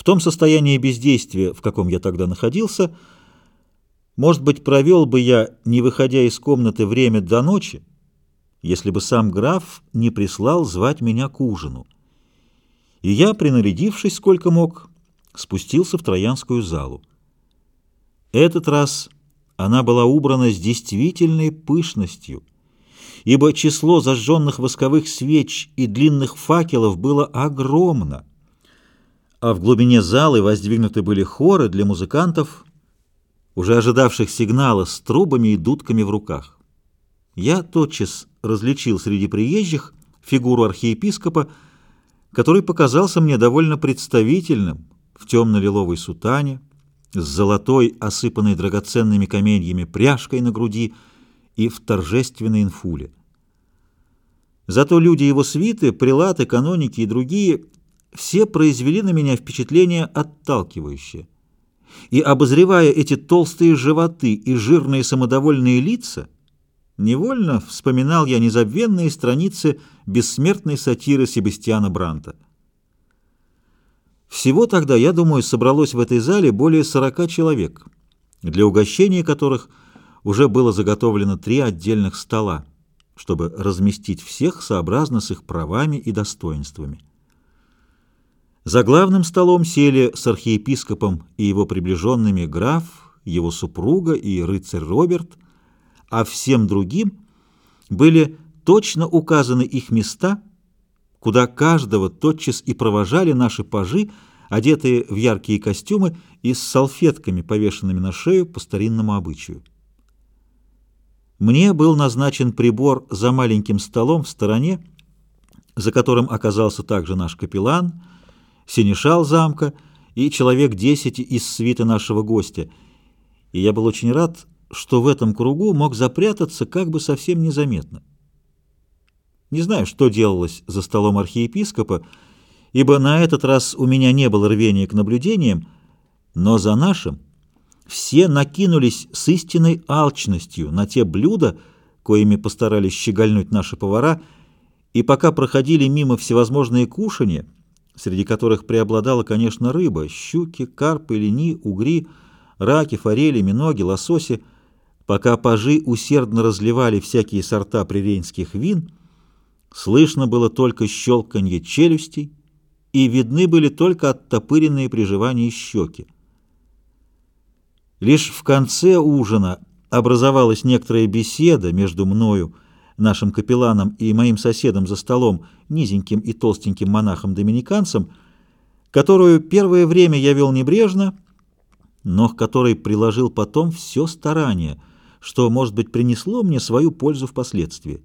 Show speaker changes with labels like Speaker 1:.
Speaker 1: В том состоянии бездействия, в каком я тогда находился, может быть, провел бы я, не выходя из комнаты, время до ночи, если бы сам граф не прислал звать меня к ужину. И я, принарядившись сколько мог, спустился в Троянскую залу. Этот раз она была убрана с действительной пышностью, ибо число зажженных восковых свеч и длинных факелов было огромно, а в глубине залы воздвигнуты были хоры для музыкантов, уже ожидавших сигнала с трубами и дудками в руках. Я тотчас различил среди приезжих фигуру архиепископа, который показался мне довольно представительным в темно-лиловой сутане, с золотой, осыпанной драгоценными каменьями пряжкой на груди и в торжественной инфуле. Зато люди его свиты, прилаты, каноники и другие все произвели на меня впечатление отталкивающее. И, обозревая эти толстые животы и жирные самодовольные лица, невольно вспоминал я незабвенные страницы бессмертной сатиры Себастьяна Бранта. Всего тогда, я думаю, собралось в этой зале более сорока человек, для угощения которых уже было заготовлено три отдельных стола, чтобы разместить всех сообразно с их правами и достоинствами. За главным столом сели с архиепископом и его приближенными граф, его супруга и рыцарь Роберт, а всем другим были точно указаны их места – куда каждого тотчас и провожали наши пажи, одетые в яркие костюмы и с салфетками, повешенными на шею по старинному обычаю. Мне был назначен прибор за маленьким столом в стороне, за которым оказался также наш капеллан, синешал замка и человек десять из свита нашего гостя, и я был очень рад, что в этом кругу мог запрятаться как бы совсем незаметно. Не знаю, что делалось за столом архиепископа, ибо на этот раз у меня не было рвения к наблюдениям, но за нашим все накинулись с истинной алчностью на те блюда, коими постарались щегольнуть наши повара, и пока проходили мимо всевозможные кушанья, среди которых преобладала, конечно, рыба, щуки, карпы, лини, угри, раки, форели, миноги, лососи, пока пажи усердно разливали всякие сорта приренских вин — Слышно было только щелканье челюстей, и видны были только оттопыренные при жевании щеки. Лишь в конце ужина образовалась некоторая беседа между мною, нашим капелланом и моим соседом за столом, низеньким и толстеньким монахом-доминиканцем, которую первое время я вел небрежно, но к которой приложил потом все старание, что, может быть, принесло мне свою пользу впоследствии.